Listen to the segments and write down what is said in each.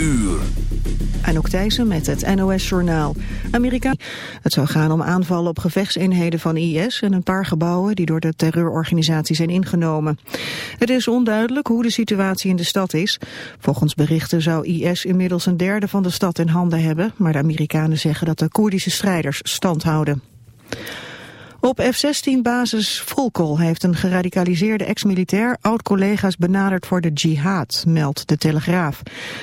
uur. Anouk Thijssen met het NOS-journaal. Amerika. Het zou gaan om aanvallen op gevechtseenheden van IS... en een paar gebouwen die door de terreurorganisatie zijn ingenomen. Het is onduidelijk hoe de situatie in de stad is. Volgens berichten zou IS inmiddels een derde van de stad in handen hebben... maar de Amerikanen zeggen dat de Koerdische strijders stand houden. Op F-16-basis Volkel heeft een geradicaliseerde ex-militair oud-collega's benaderd voor de jihad, meldt de Telegraaf.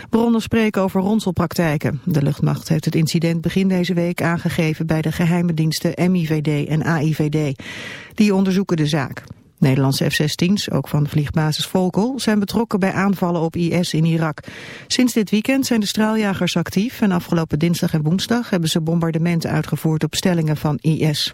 Bronnen spreken over ronselpraktijken. De luchtmacht heeft het incident begin deze week aangegeven bij de geheime diensten MIVD en AIVD. Die onderzoeken de zaak. Nederlandse F-16's, ook van de vliegbasis Volkel, zijn betrokken bij aanvallen op IS in Irak. Sinds dit weekend zijn de straaljagers actief en afgelopen dinsdag en woensdag hebben ze bombardementen uitgevoerd op stellingen van IS.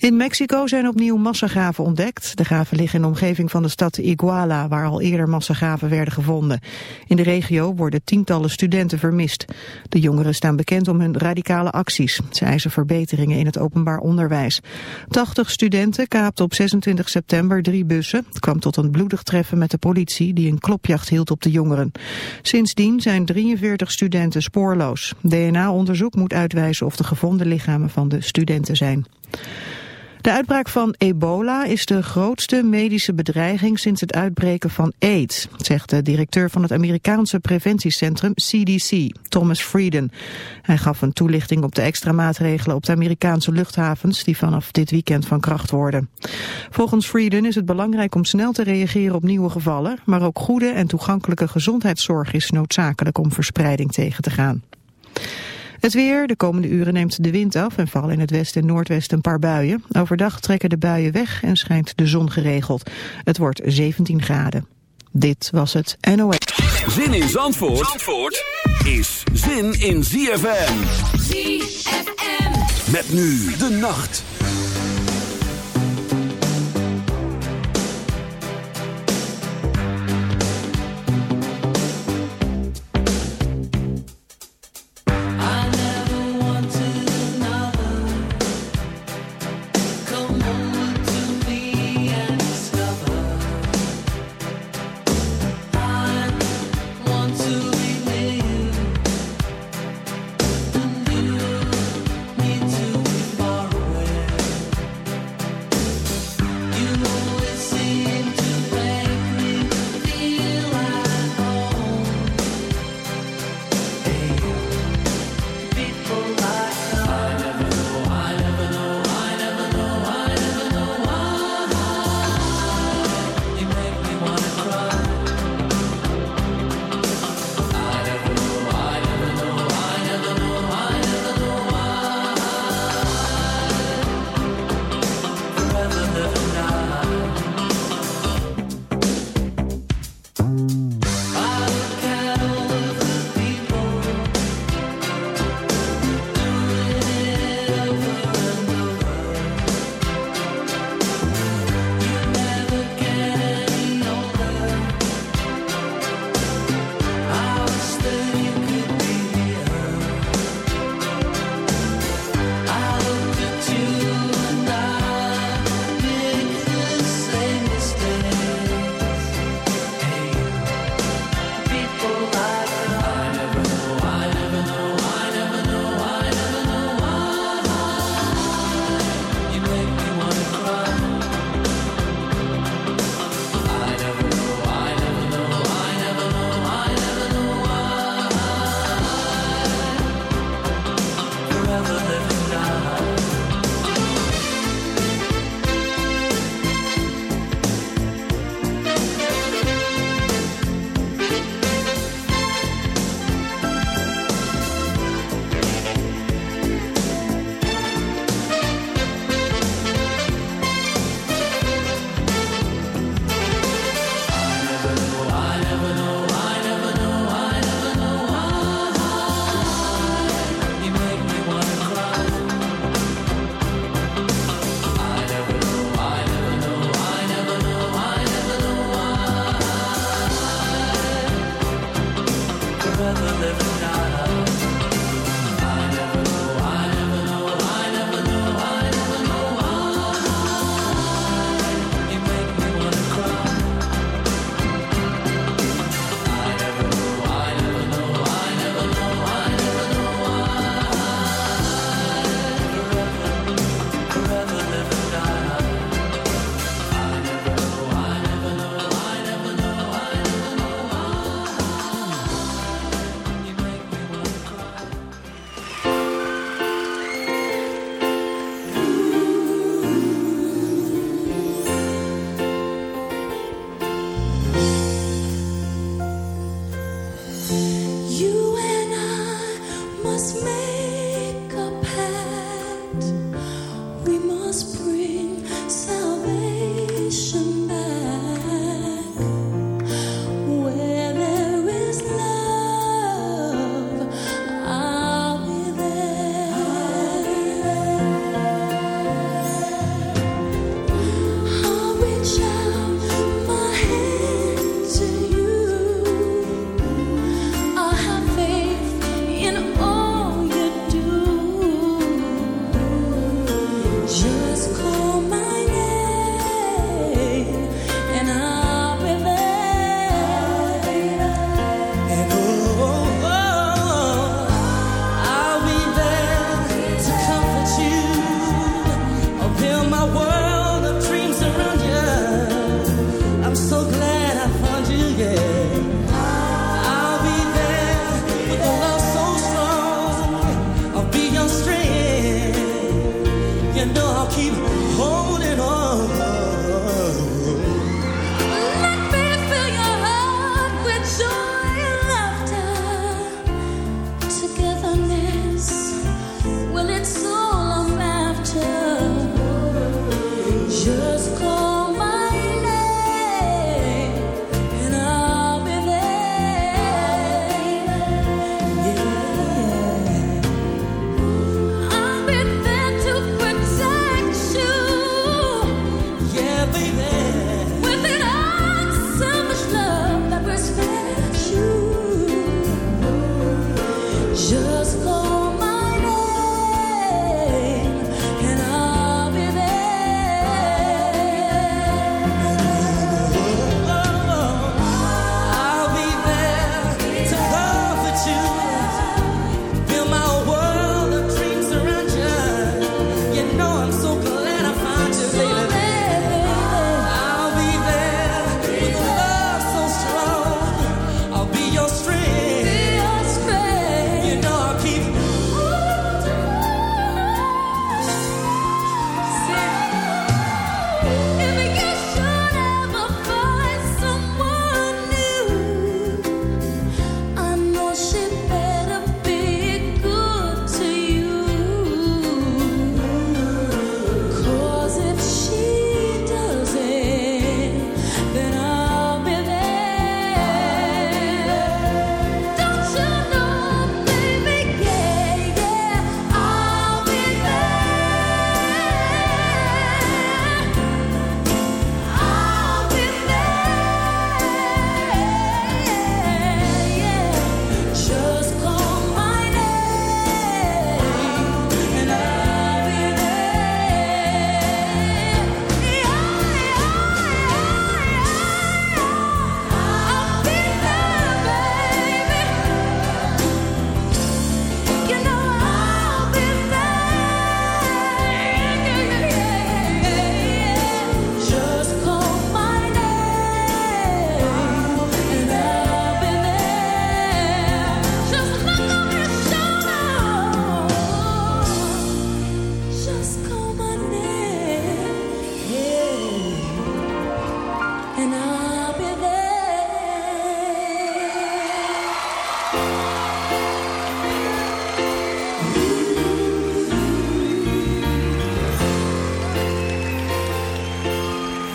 In Mexico zijn opnieuw massagraven ontdekt. De graven liggen in de omgeving van de stad Iguala, waar al eerder massagraven werden gevonden. In de regio worden tientallen studenten vermist. De jongeren staan bekend om hun radicale acties. Ze eisen verbeteringen in het openbaar onderwijs. 80 studenten kaapten op 26 september drie bussen. Het kwam tot een bloedig treffen met de politie die een klopjacht hield op de jongeren. Sindsdien zijn 43 studenten spoorloos. DNA-onderzoek moet uitwijzen of de gevonden lichamen van de studenten zijn. De uitbraak van ebola is de grootste medische bedreiging sinds het uitbreken van AIDS, zegt de directeur van het Amerikaanse preventiecentrum CDC, Thomas Frieden. Hij gaf een toelichting op de extra maatregelen op de Amerikaanse luchthavens die vanaf dit weekend van kracht worden. Volgens Frieden is het belangrijk om snel te reageren op nieuwe gevallen, maar ook goede en toegankelijke gezondheidszorg is noodzakelijk om verspreiding tegen te gaan. Het weer, de komende uren neemt de wind af en vallen in het westen en noordwesten een paar buien. Overdag trekken de buien weg en schijnt de zon geregeld. Het wordt 17 graden. Dit was het NOS. Zin in Zandvoort, Zandvoort is zin in ZFM. ZFM. Met nu de nacht.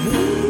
Ooh.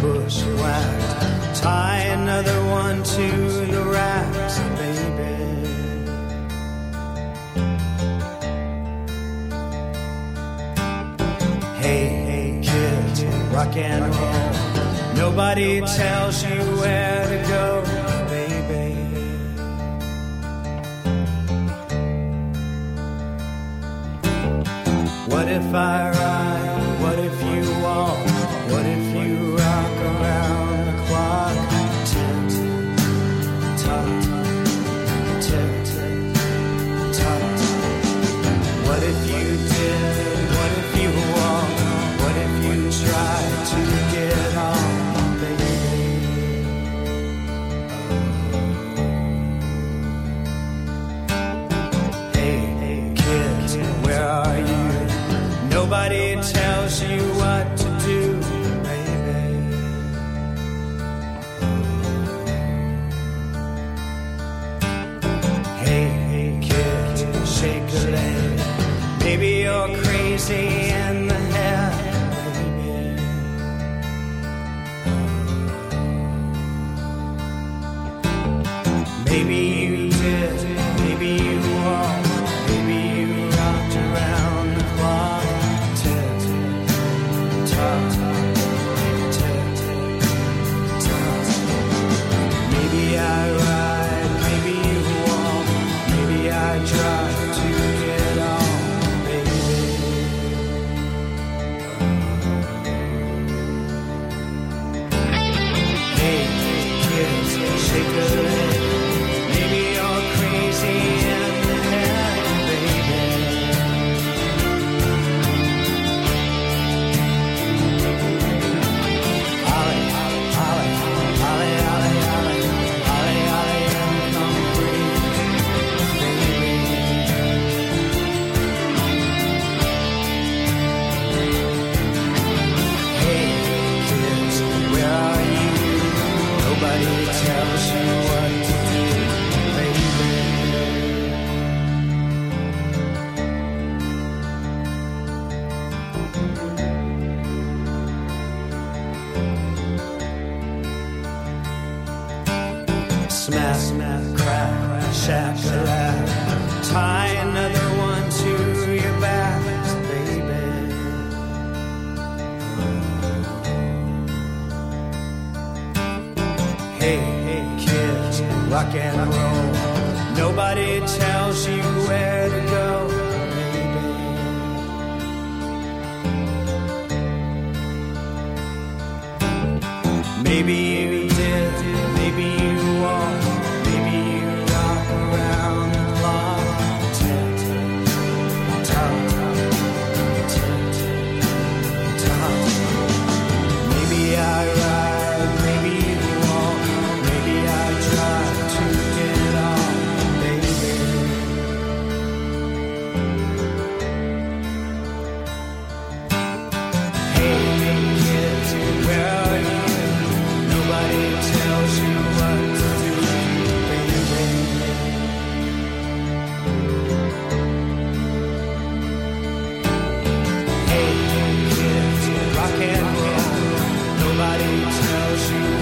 bushwhacked. Tie another one to the racks, baby. Hey, hey, kid, rock and roll. Nobody tells you where to go, baby. What if I tells you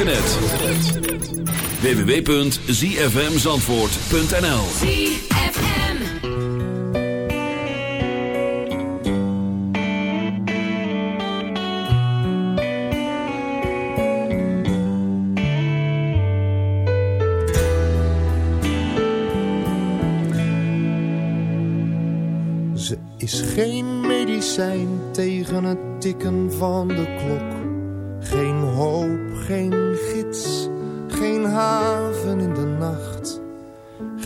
internet. www.zfmzandvoort.nl Ze is geen medicijn tegen het tikken van de klok geen